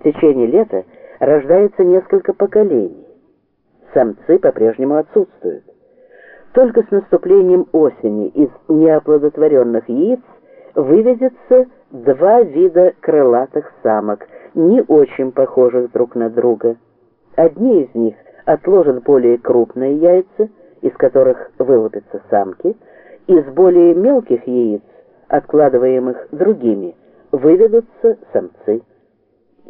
В течение лета рождается несколько поколений. Самцы по-прежнему отсутствуют. Только с наступлением осени из неоплодотворенных яиц выведется два вида крылатых самок, не очень похожих друг на друга. Одни из них отложат более крупные яйца, из которых вылупятся самки, из более мелких яиц, откладываемых другими, выведутся самцы.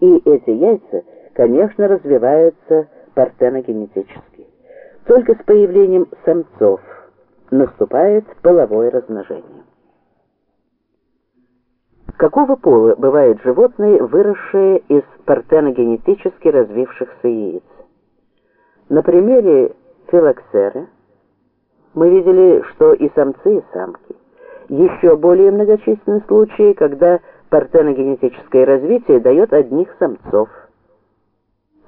И эти яйца, конечно, развиваются партеногенетически. Только с появлением самцов наступает половое размножение. Какого пола бывают животные, выросшие из партеногенетически развившихся яиц? На примере филоксеры мы видели, что и самцы, и самки. Еще более многочисленны случаи, когда партеногенетическое развитие дает одних самцов.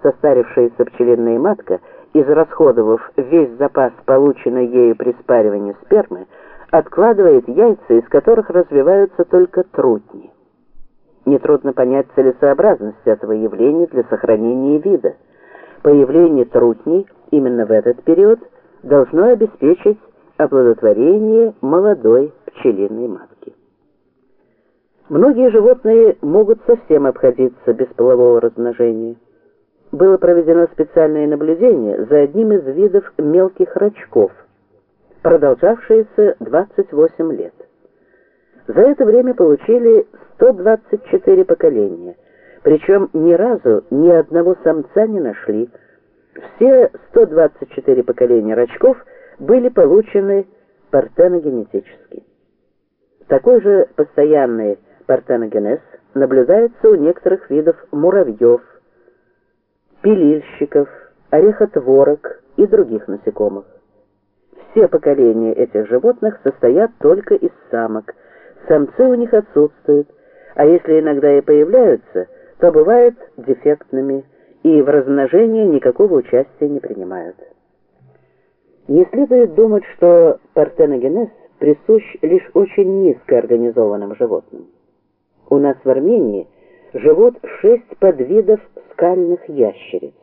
Состарившаяся пчелиная матка, израсходовав весь запас, полученный ею при спаривании спермы, откладывает яйца, из которых развиваются только трутни. Нетрудно понять целесообразность этого явления для сохранения вида. Появление трутней именно в этот период должно обеспечить оплодотворение молодой пчелиной матки. Многие животные могут совсем обходиться без полового размножения. Было проведено специальное наблюдение за одним из видов мелких рачков, продолжавшееся 28 лет. За это время получили 124 поколения, причем ни разу ни одного самца не нашли. Все 124 поколения рачков были получены партеногенетически. Такой же постоянный партеногенез наблюдается у некоторых видов муравьев, пилильщиков, орехотворок и других насекомых. Все поколения этих животных состоят только из самок. Самцы у них отсутствуют, а если иногда и появляются, то бывают дефектными и в размножении никакого участия не принимают. Не следует думать, что партеногенез присущ лишь очень низко организованным животным. У нас в Армении живут шесть подвидов скальных ящериц.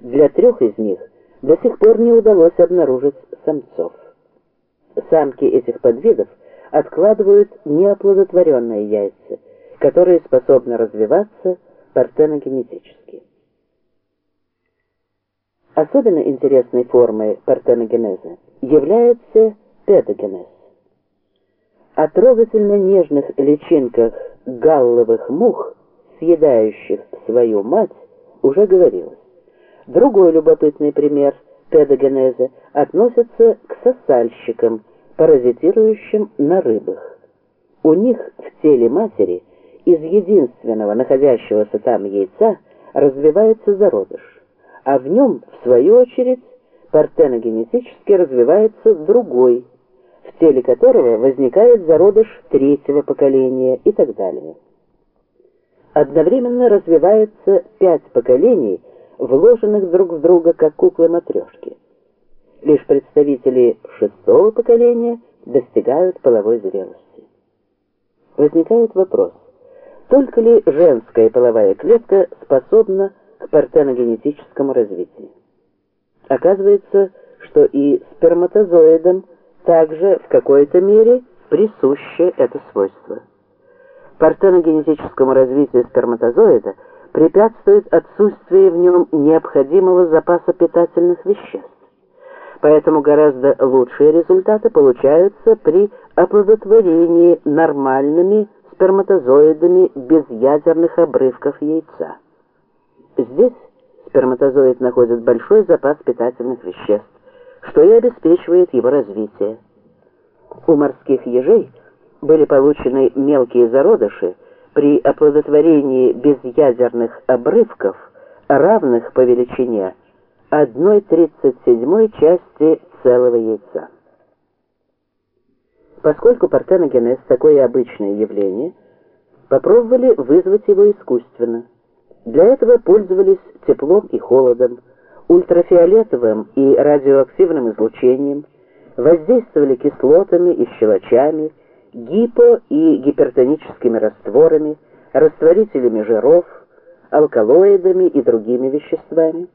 Для трех из них до сих пор не удалось обнаружить самцов. Самки этих подвидов откладывают неоплодотворенные яйца, которые способны развиваться партеногенетически. Особенно интересной формой партеногенеза является педогенез. О трогательно нежных личинках галловых мух, съедающих свою мать, уже говорилось. Другой любопытный пример педогенеза относится к сосальщикам, паразитирующим на рыбах. У них в теле матери из единственного находящегося там яйца развивается зародыш, а в нем, в свою очередь, партеногенетически развивается другой, в теле которого возникает зародыш третьего поколения и так далее. Одновременно развивается пять поколений, вложенных друг в друга как куклы-матрешки. Лишь представители шестого поколения достигают половой зрелости. Возникает вопрос, только ли женская половая клетка способна к партеногенетическому развитию? Оказывается, что и сперматозоидам также в какой-то мере присуще это свойство. Партеногенетическому развитию сперматозоида – препятствует отсутствие в нем необходимого запаса питательных веществ. Поэтому гораздо лучшие результаты получаются при оплодотворении нормальными сперматозоидами без ядерных обрывков яйца. Здесь сперматозоид находит большой запас питательных веществ, что и обеспечивает его развитие. У морских ежей были получены мелкие зародыши, при оплодотворении без ядерных обрывков, равных по величине 1,37 части целого яйца. Поскольку партеногенез такое обычное явление, попробовали вызвать его искусственно. Для этого пользовались теплом и холодом, ультрафиолетовым и радиоактивным излучением, воздействовали кислотами и щелочами, гипо- и гипертоническими растворами, растворителями жиров, алкалоидами и другими веществами.